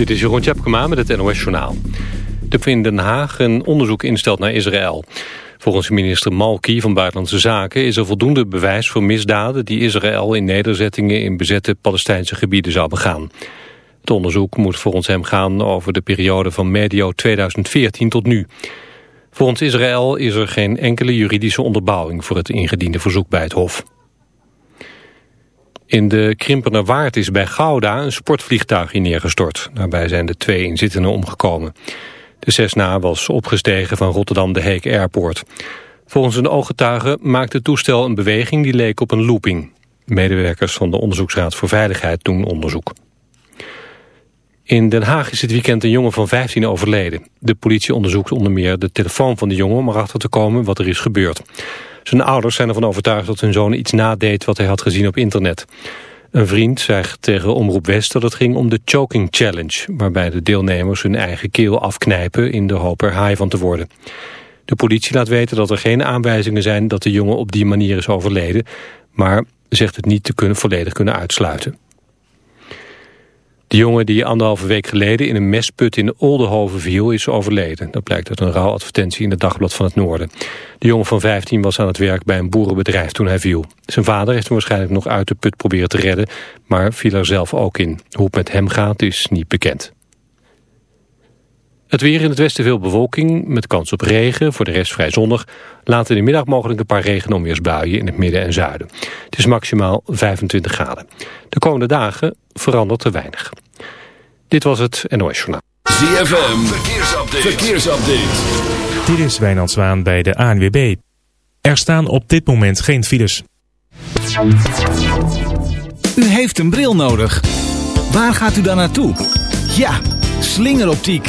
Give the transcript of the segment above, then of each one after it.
Dit is Jeroen Tjepkema met het NOS Journaal. De in Den Haag een onderzoek instelt naar Israël. Volgens minister Malki van Buitenlandse Zaken is er voldoende bewijs voor misdaden die Israël in nederzettingen in bezette Palestijnse gebieden zou begaan. Het onderzoek moet volgens hem gaan over de periode van medio 2014 tot nu. Volgens Israël is er geen enkele juridische onderbouwing voor het ingediende verzoek bij het Hof. In de Krimpener Waard is bij Gouda een sportvliegtuig in neergestort. Daarbij zijn de twee inzittenden omgekomen. De Cessna was opgestegen van Rotterdam de Heek Airport. Volgens een ooggetuige maakte het toestel een beweging die leek op een looping. Medewerkers van de Onderzoeksraad voor Veiligheid doen onderzoek. In Den Haag is het weekend een jongen van 15 overleden. De politie onderzoekt onder meer de telefoon van de jongen om erachter te komen wat er is gebeurd. Zijn ouders zijn ervan overtuigd dat hun zoon iets nadeed wat hij had gezien op internet. Een vriend zegt tegen Omroep West dat het ging om de Choking Challenge... waarbij de deelnemers hun eigen keel afknijpen in de hoop er haai van te worden. De politie laat weten dat er geen aanwijzingen zijn dat de jongen op die manier is overleden... maar zegt het niet te kunnen volledig kunnen uitsluiten. De jongen die anderhalve week geleden in een mesput in Oldenhoven viel is overleden. Dat blijkt uit een rouwadvertentie in het Dagblad van het Noorden. De jongen van 15 was aan het werk bij een boerenbedrijf toen hij viel. Zijn vader heeft hem waarschijnlijk nog uit de put proberen te redden, maar viel er zelf ook in. Hoe het met hem gaat is niet bekend. Het weer in het westen veel bewolking, met kans op regen, voor de rest vrij zonnig. Later in de middag mogelijk een paar regenonweersbuien in het midden en zuiden. Het is maximaal 25 graden. De komende dagen verandert er weinig. Dit was het NOS Journaal. ZFM, verkeersupdate. verkeersupdate. Dit is Wijnand Zwaan bij de ANWB. Er staan op dit moment geen files. U heeft een bril nodig. Waar gaat u dan naartoe? Ja, slingeroptiek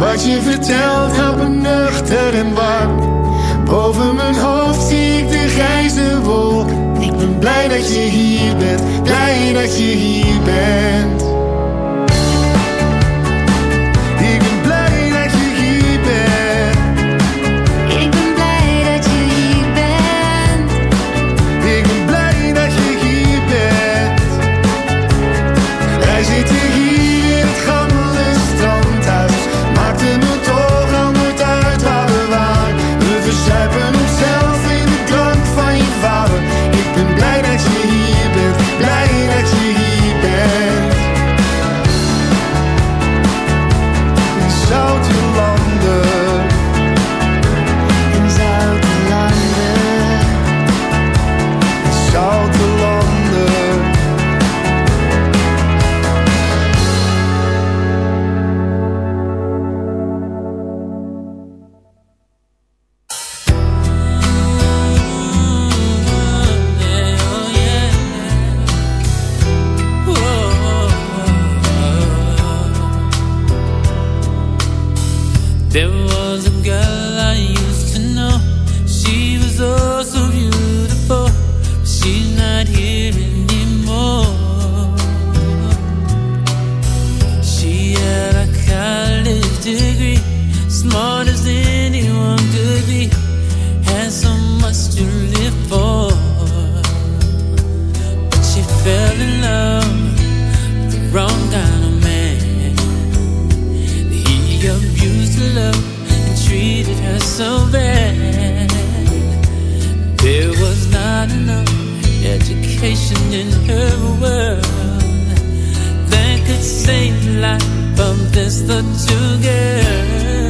Wat je vertelt gaat me nuchter en warm. Boven mijn hoofd zie ik de grijze wolk. Ik ben blij dat je hier bent, blij dat je hier bent. enough education in her world that could save life from this the two girls.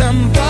somebody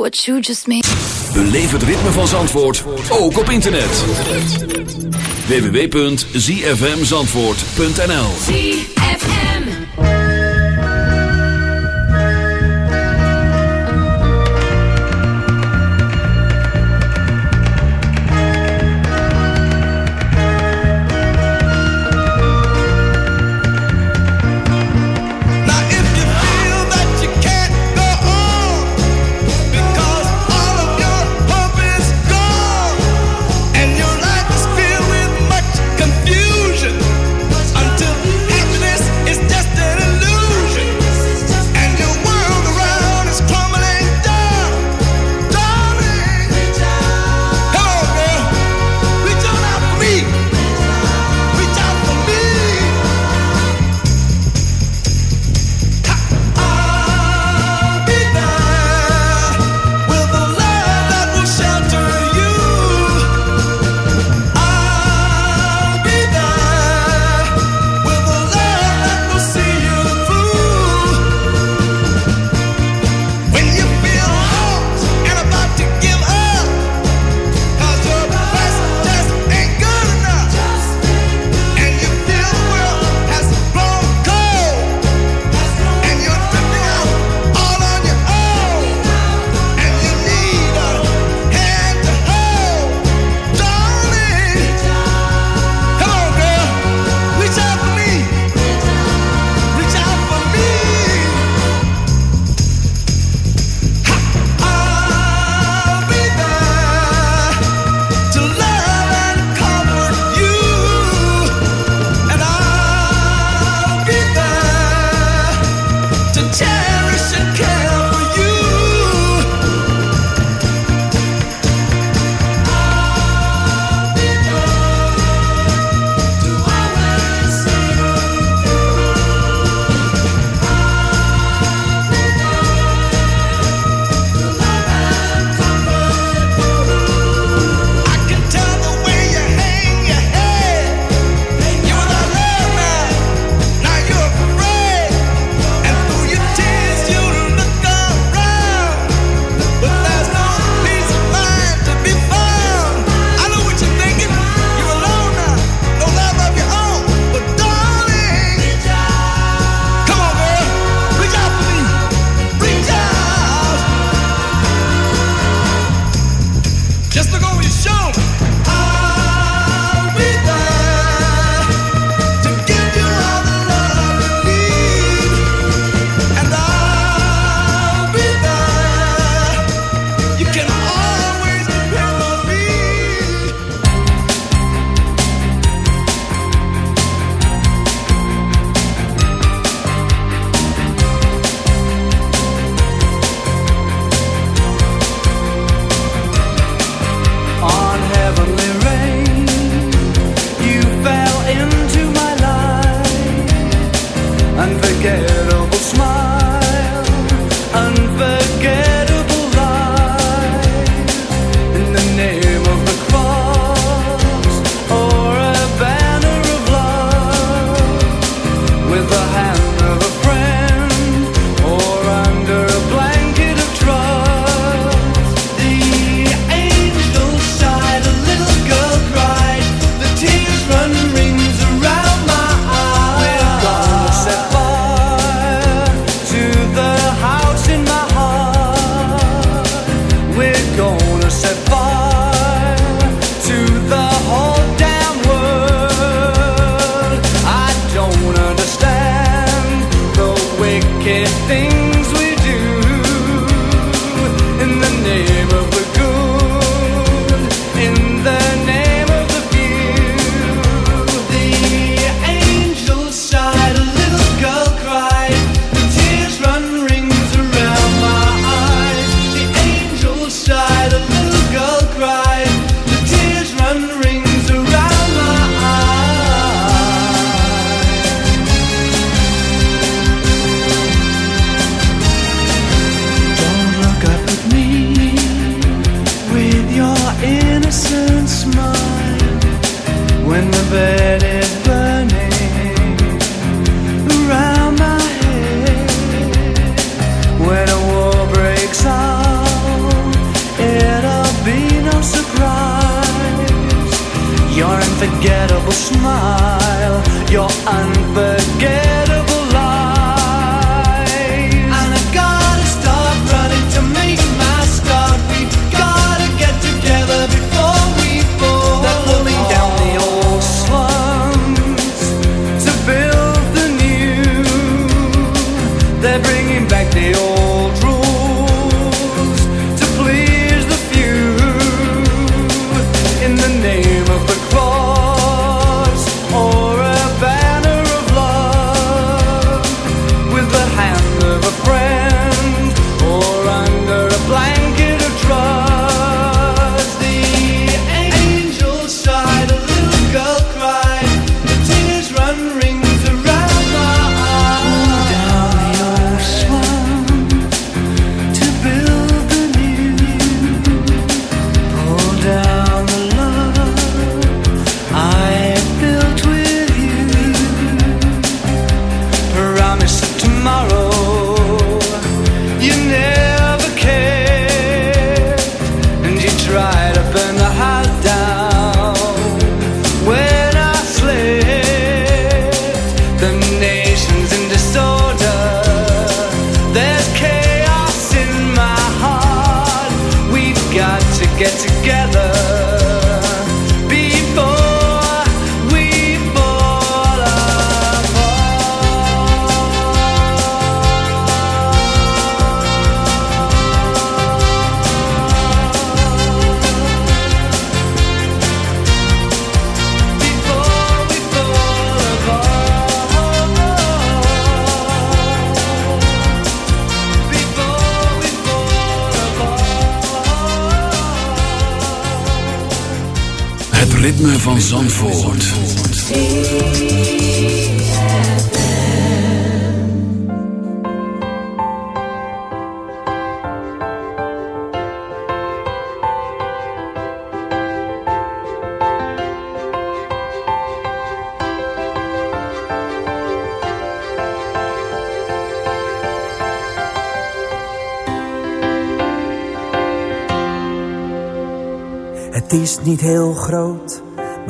What you het ritme van Zandvoort, ook op internet. www.zfmzandvoort.nl van Zandvoort. Het is niet heel groot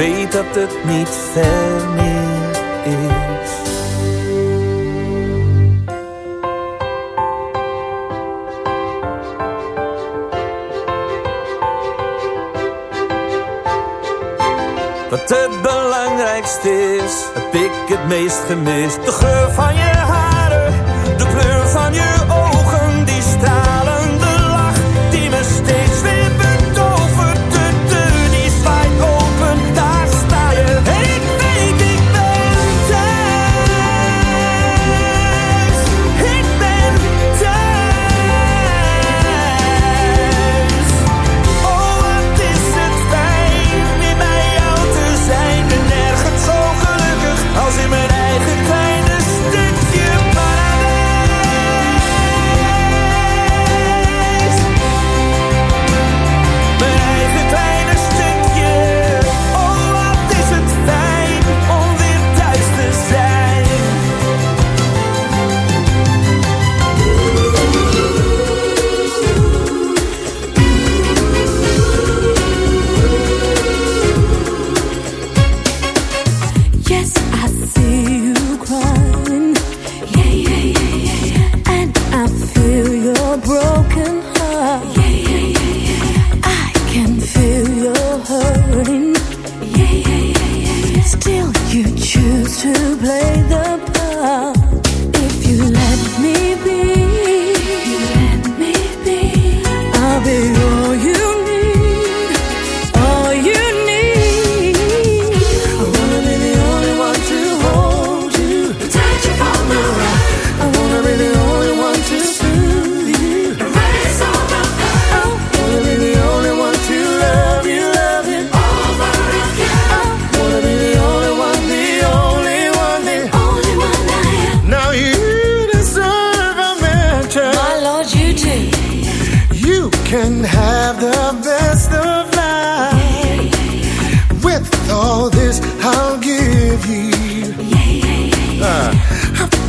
Weet dat het niet ver meer is. Wat het belangrijkste is, heb ik het meest gemist. De geur van je haren, de kleur van je ogen, die stralende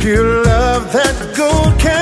pure love that gold can't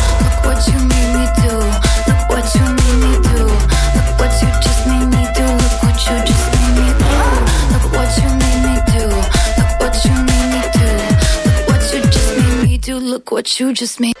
what you just made.